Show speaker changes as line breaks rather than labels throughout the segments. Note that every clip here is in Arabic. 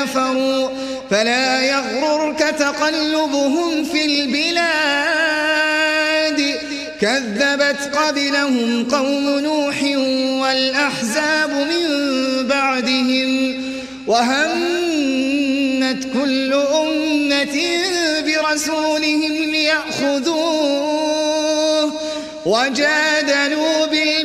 كفروا فلا يغررك تقلبهم في البلاد. كذبت قبلهم قوم نوح والأحزاب من بعدهم وهمت كل أمة برسولهم ليأخذوه وجادلوا به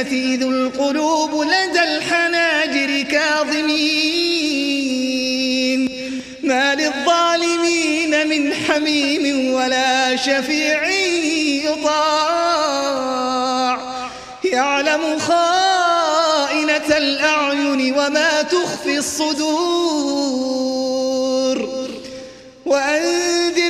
إذ القلوب لدى الحناجر كاظمين. ما للظالمين من حميم ولا شفيع يطاع. يعلم خائنة الأعين وما تخفي الصدور.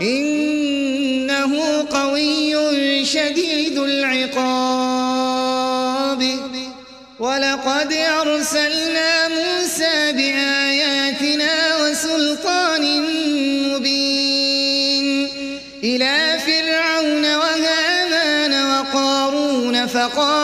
إنه قوي شديد العقاب. ولقد أرسلنا موسى بآياتنا وسلطان مبين إلى فرعون وهامان وقارون فقالوا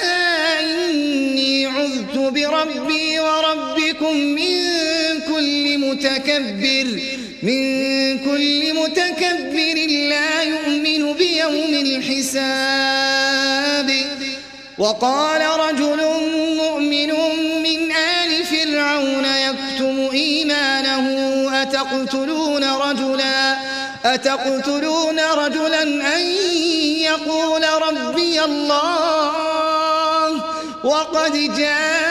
بربي وربكم من كل متكبر من كل متكبر لا يؤمن بيوم الحساب. وقال رجل مؤمن من آل فرعون يكتم إيمانه أتقتلون رجلا؟ أتقتلون رجلا أن يقول ربي الله؟ وقد جاءكم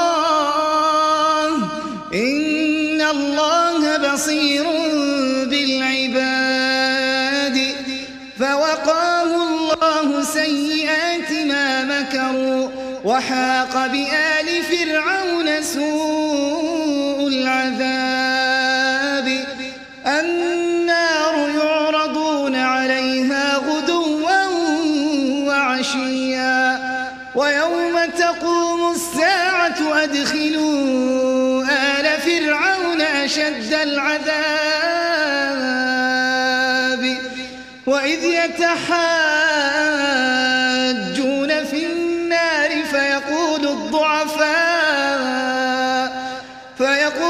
وحاق بآل فرعون سوء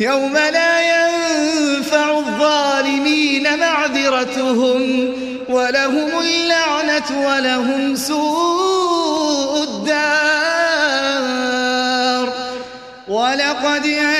يوم لا ينفع الظالمين معذرتهم ولهم اللعنة ولهم سوء الدار. ولقد آتينا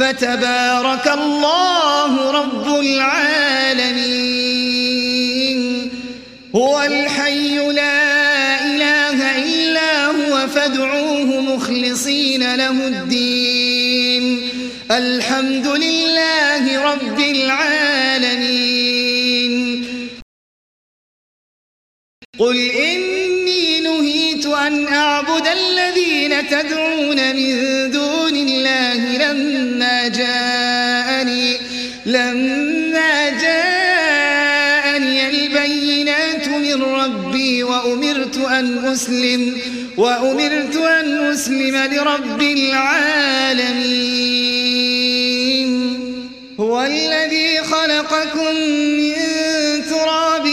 فتبارك الله رب العالمين. هو الحي لا إله إلا هو فادعوه مخلصين له الدين. الحمد لله رب العالمين. قل إني نهيت أن أعبد الذين تدعون من دون الله لما جاءني لما جاءني البينات من ربي وأمرت أن أسلم وأمرت أن أسلم لرب العالمين. هو الذي خلقكم من تراب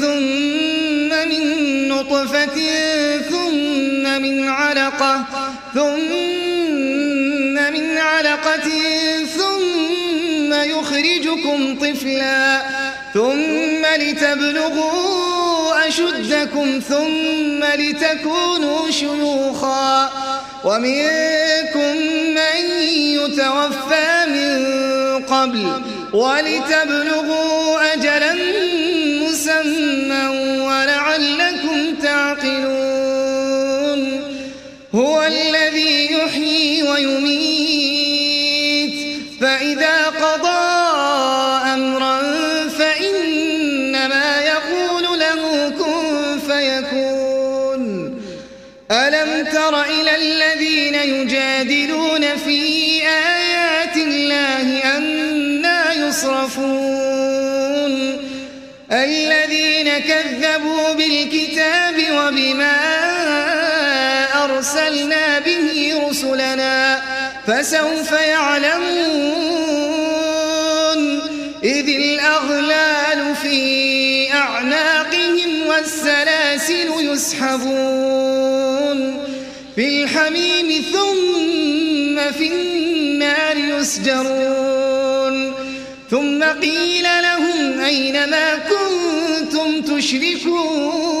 ثم من نطفة ثم من علقة ثم علقة ثم يخرجكم طفلا ثم لتبلغوا أشدكم ثم لتكونوا شيوخا. ومنكم من يتوفى من قبل ولتبلغوا أجلا فسوف يعلمون. إذ الأغلال في أعناقهم والسلاسل يسحبون. في الحميم ثم في النار يسجرون. ثم قيل لهم أين ما كنتم تشركون؟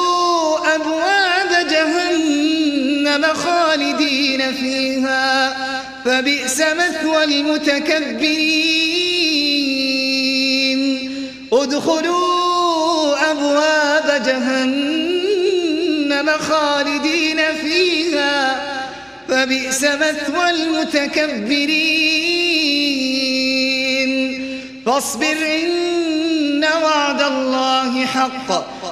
جهنم خالدين فيها فبئس مثوى المتكبرين. ادخلوا أبواب جهنم خالدين فيها فبئس مثوى المتكبرين. فاصبر إن وعد الله حق.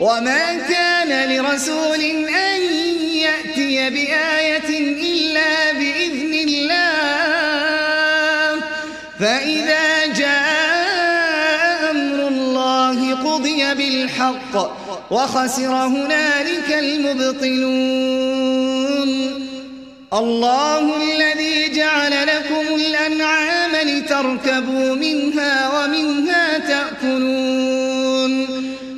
وما كان لرسول أن يأتي بآية إلا بإذن الله. فإذا جاء أمر الله قضي بالحق وخسر هنالك المبطلون. الله الذي جعل لكم الأنعام لتركبوا منها ومنها